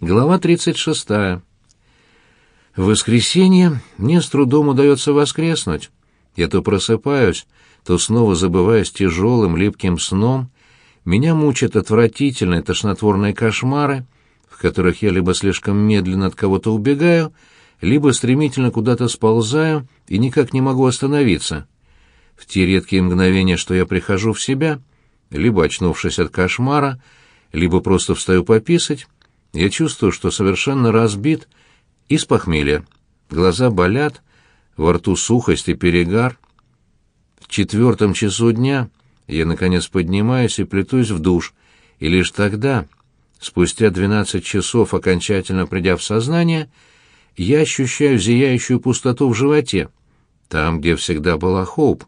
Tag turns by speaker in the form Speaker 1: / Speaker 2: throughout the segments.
Speaker 1: Глава 36. В воскресенье мне с трудом удается воскреснуть. Я то просыпаюсь, то снова забываюсь тяжелым липким сном. Меня мучат отвратительные тошнотворные кошмары, в которых я либо слишком медленно от кого-то убегаю, либо стремительно куда-то сползаю и никак не могу остановиться. В те редкие мгновения, что я прихожу в себя, либо очнувшись от кошмара, либо просто встаю пописать, я чувствую, что совершенно разбит из похмелья. Глаза болят, во рту сухость и перегар. В четвертом часу дня я, наконец, поднимаюсь и плетусь в душ, и лишь тогда, спустя двенадцать часов, окончательно придя в сознание, я ощущаю зияющую пустоту в животе, там, где всегда была Хоуп.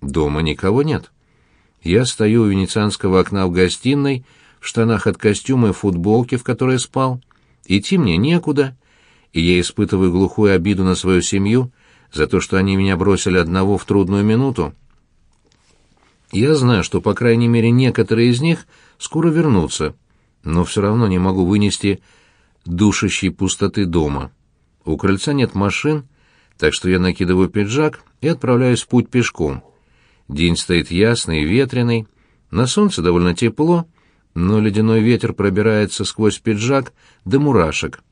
Speaker 1: Дома никого нет. Я стою у венецианского окна в гостиной, в штанах от костюма и футболке, в которой спал. Идти мне некуда, и я испытываю глухую обиду на свою семью за то, что они меня бросили одного в трудную минуту. Я знаю, что, по крайней мере, некоторые из них скоро вернутся, но все равно не могу вынести душащей пустоты дома. У крыльца нет машин, так что я накидываю пиджак и отправляюсь в путь пешком. День стоит ясный и ветреный, на солнце довольно тепло, но ледяной ветер пробирается сквозь пиджак до мурашек.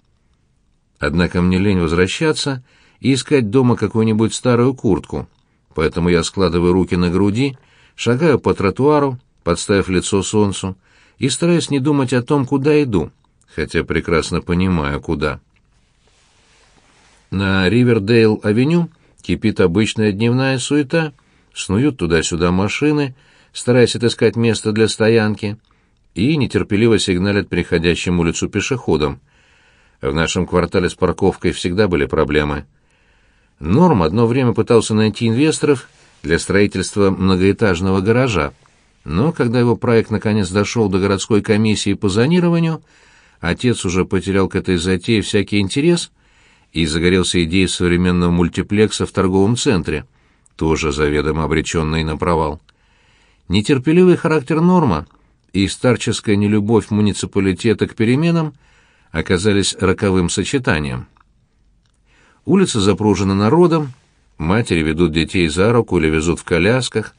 Speaker 1: Однако мне лень возвращаться и искать дома какую-нибудь старую куртку, поэтому я складываю руки на груди, шагаю по тротуару, подставив лицо солнцу, и стараюсь не думать о том, куда иду, хотя прекрасно понимаю, куда. На Ривердейл-авеню кипит обычная дневная суета, снуют туда-сюда машины, стараясь отыскать место для стоянки — и нетерпеливо сигналят переходящим улицу пешеходам. В нашем квартале с парковкой всегда были проблемы. Норм одно время пытался найти инвесторов для строительства многоэтажного гаража, но когда его проект наконец дошел до городской комиссии по зонированию, отец уже потерял к этой затее всякий интерес и загорелся идеей современного мультиплекса в торговом центре, тоже заведомо обреченный на провал. Нетерпеливый характер Норма — и старческая нелюбовь муниципалитета к переменам оказались роковым сочетанием. Улица запружена народом, матери ведут детей за руку или везут в колясках,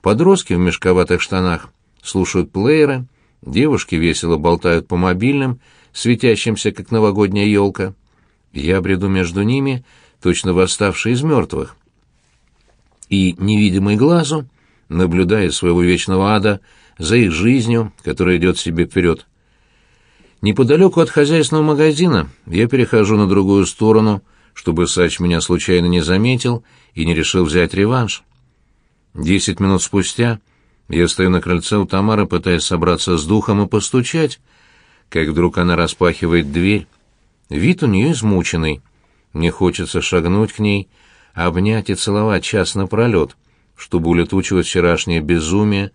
Speaker 1: подростки в мешковатых штанах слушают плееры, девушки весело болтают по мобильным, светящимся, как новогодняя елка. Я бреду между ними, точно восставший из мертвых. И, невидимый глазу, наблюдая своего вечного ада, за их жизнью, которая идет себе вперед. Неподалеку от хозяйственного магазина я перехожу на другую сторону, чтобы Сач меня случайно не заметил и не решил взять реванш. Десять минут спустя я стою на крыльце у Тамары, пытаясь собраться с духом и постучать, как вдруг она распахивает дверь. Вид у нее измученный. Мне хочется шагнуть к ней, обнять и целовать час напролет, чтобы улетучивать вчерашнее безумие,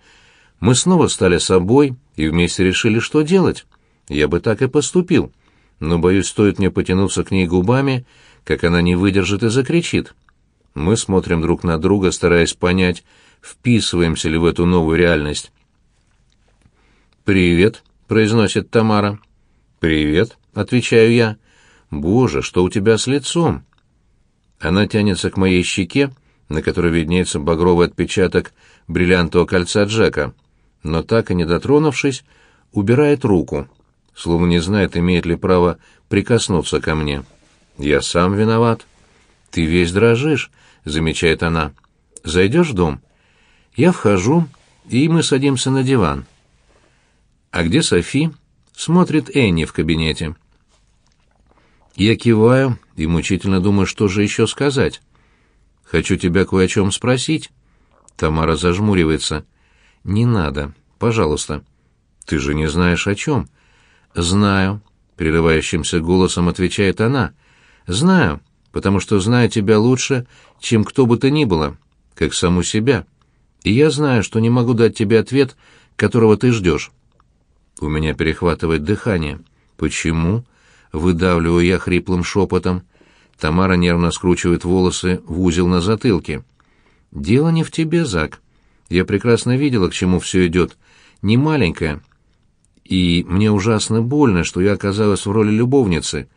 Speaker 1: мы снова стали собой и вместе решили, что делать. Я бы так и поступил. Но, боюсь, стоит мне потянуться к ней губами, как она не выдержит и закричит. Мы смотрим друг на друга, стараясь понять, вписываемся ли в эту новую реальность. «Привет», — произносит Тамара. «Привет», — отвечаю я. «Боже, что у тебя с лицом?» Она тянется к моей щеке, на которой виднеется багровый отпечаток бриллиантового кольца Джека но так и не дотронувшись, убирает руку, словно не знает, имеет ли право прикоснуться ко мне. «Я сам виноват». «Ты весь дрожишь», — замечает она. «Зайдешь в дом?» Я вхожу, и мы садимся на диван. «А где Софи?» — смотрит Энни в кабинете. Я киваю и мучительно думаю, что же еще сказать. «Хочу тебя кое о чем спросить». Тамара зажмуривается. «Не надо. Пожалуйста». «Ты же не знаешь о чем». «Знаю», — прерывающимся голосом отвечает она. «Знаю, потому что знаю тебя лучше, чем кто бы то ни было, как саму себя. И я знаю, что не могу дать тебе ответ, которого ты ждешь». У меня перехватывает дыхание. «Почему?» — выдавливаю я хриплым шепотом. Тамара нервно скручивает волосы в узел на затылке. «Дело не в тебе, Зак. Я прекрасно видела, к чему все идет. Не маленькая. И мне ужасно больно, что я оказалась в роли любовницы.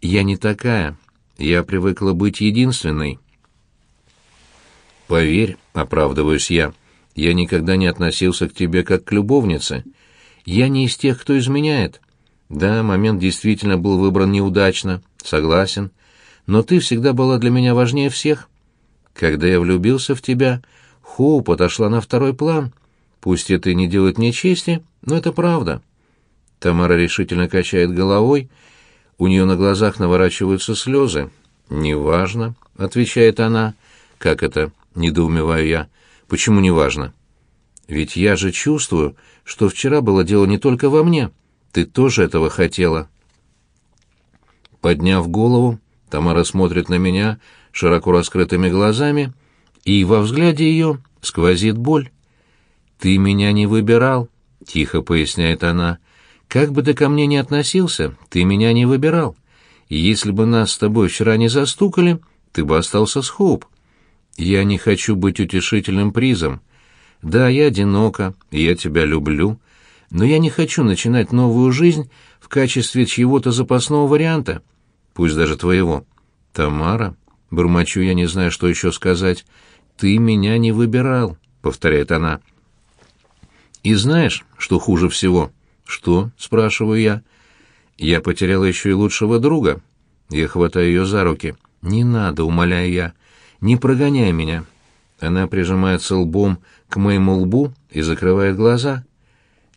Speaker 1: Я не такая. Я привыкла быть единственной. Поверь, оправдываюсь я, я никогда не относился к тебе как к любовнице. Я не из тех, кто изменяет. Да, момент действительно был выбран неудачно, согласен, но ты всегда была для меня важнее всех. Когда я влюбился в тебя, Хоуп отошла на второй план. Пусть это и не делает мне чести, но это правда. Тамара решительно качает головой, у нее на глазах наворачиваются слезы. «Неважно», — отвечает она. «Как это?» — недоумеваю я. «Почему неважно?» «Ведь я же чувствую, что вчера было дело не только во мне. Ты тоже этого хотела». Подняв голову, Тамара смотрит на меня широко раскрытыми глазами, и во взгляде ее сквозит боль. «Ты меня не выбирал», — тихо поясняет она. «Как бы ты ко мне ни относился, ты меня не выбирал. И если бы нас с тобой вчера не застукали, ты бы остался с Хоуп. Я не хочу быть утешительным призом. Да, я одинока, я тебя люблю, но я не хочу начинать новую жизнь в качестве чьего-то запасного варианта, пусть даже твоего. Тамара, бормочу я, не знаю, что еще сказать, ты меня не выбирал, повторяет она. И знаешь, что хуже всего? Что? спрашиваю я. Я потеряла еще и лучшего друга. Я хватаю ее за руки. Не надо, умоляю я. Не прогоняй меня. Она прижимается лбом к моему лбу и закрывает глаза.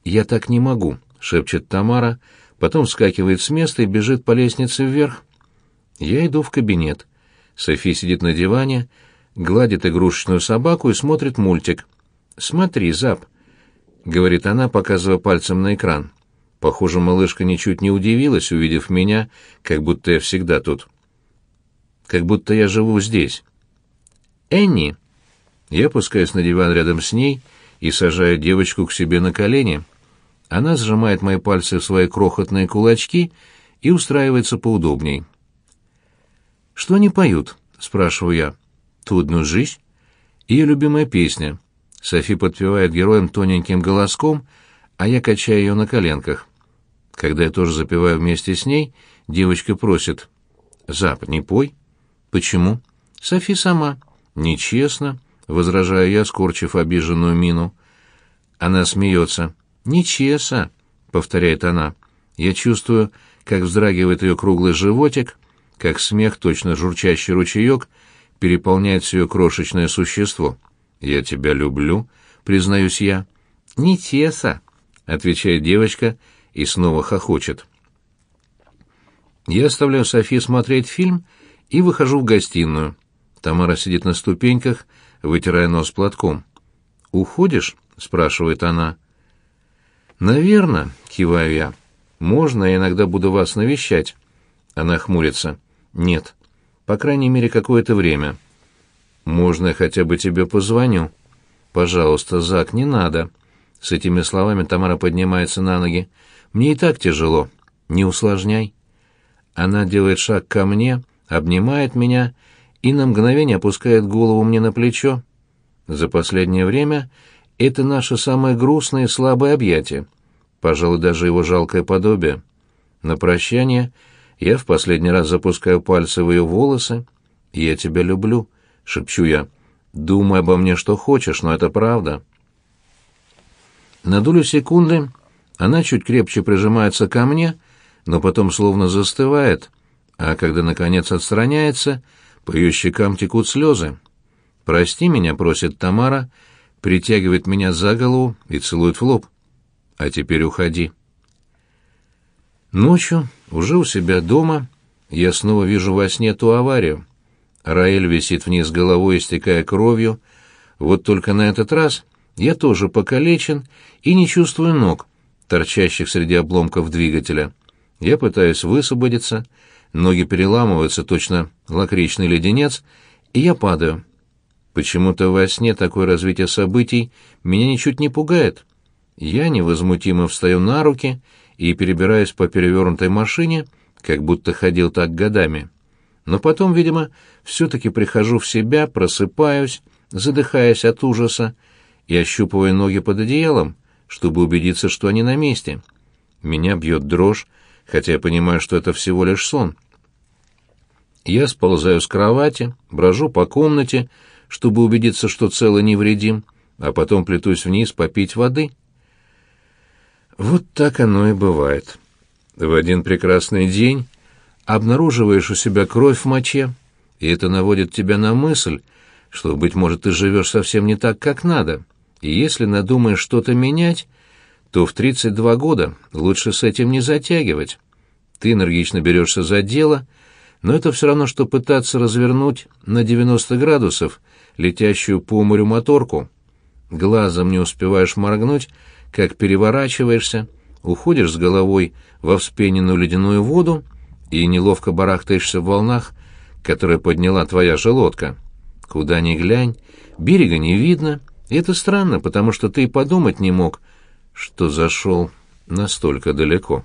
Speaker 1: Я так не могу, шепчет Тамара, потом вскакивает с места и бежит по лестнице вверх. Я иду в кабинет. Софи сидит на диване, гладит игрушечную собаку и смотрит мультик. «Смотри, Зап», — говорит она, показывая пальцем на экран. Похоже, малышка ничуть не удивилась, увидев меня, как будто я всегда тут. Как будто я живу здесь. «Энни!» Я опускаюсь на диван рядом с ней и сажаю девочку к себе на колени. Она сжимает мои пальцы в свои крохотные кулачки и устраивается поудобней. «Что они поют?» — спрашиваю я. «Трудную жизнь?» Ее любимая песня. Софи подпевает героям тоненьким голоском, а я качаю ее на коленках. Когда я тоже запеваю вместе с ней, девочка просит. «Зап, не пой». «Почему?» «Софи сама». «Нечестно», — возражаю я, скорчив обиженную мину. Она смеется. «Нечестно», — повторяет она. Я чувствую, как вздрагивает ее круглый животик, как смех, точно журчащий ручеек, переполняет все крошечное существо. «Я тебя люблю», — признаюсь я. «Не теса», — отвечает девочка и снова хохочет. Я оставляю Софи смотреть фильм и выхожу в гостиную. Тамара сидит на ступеньках, вытирая нос платком. «Уходишь?» — спрашивает она. «Наверно», — киваю я. «Можно, я иногда буду вас навещать». Она хмурится. «Нет. По крайней мере, какое-то время». «Можно я хотя бы тебе позвоню?» «Пожалуйста, Зак, не надо». С этими словами Тамара поднимается на ноги. «Мне и так тяжело. Не усложняй». Она делает шаг ко мне, обнимает меня и на мгновение опускает голову мне на плечо. За последнее время это наше самое грустное и слабое объятие, пожалуй, даже его жалкое подобие. На прощание я в последний раз запускаю пальцы в ее волосы. «Я тебя люблю», — шепчу я. «Думай обо мне, что хочешь, но это правда». На долю секунды она чуть крепче прижимается ко мне, но потом словно застывает, а когда, наконец, отстраняется, по ее щекам текут слезы. «Прости меня», — просит Тамара, притягивает меня за голову и целует в лоб. «А теперь уходи». Ночью, уже у себя дома, я снова вижу во сне ту аварию. Раэль висит вниз головой, истекая кровью. Вот только на этот раз я тоже покалечен и не чувствую ног, торчащих среди обломков двигателя. Я пытаюсь высвободиться, ноги переламываются, точно лакричный леденец, и я падаю. Почему-то во сне такое развитие событий меня ничуть не пугает. Я невозмутимо встаю на руки и перебираюсь по перевернутой машине, как будто ходил так годами. Но потом, видимо, все-таки прихожу в себя, просыпаюсь, задыхаясь от ужаса, и ощупывая ноги под одеялом, чтобы убедиться, что они на месте — Меня бьет дрожь, хотя я понимаю, что это всего лишь сон. Я сползаю с кровати, брожу по комнате, чтобы убедиться, что цело невредим, а потом плетусь вниз попить воды. Вот так оно и бывает. В один прекрасный день обнаруживаешь у себя кровь в моче, и это наводит тебя на мысль, что, быть может, ты живешь совсем не так, как надо, и если надумаешь что-то менять, то в 32 года лучше с этим не затягивать. Ты энергично берешься за дело, но это все равно, что пытаться развернуть на 90 градусов летящую по морю моторку. Глазом не успеваешь моргнуть, как переворачиваешься, уходишь с головой во вспененную ледяную воду и неловко барахтаешься в волнах, которые подняла твоя желудка. Куда ни глянь, берега не видно, и это странно, потому что ты и подумать не мог, что зашел настолько далеко.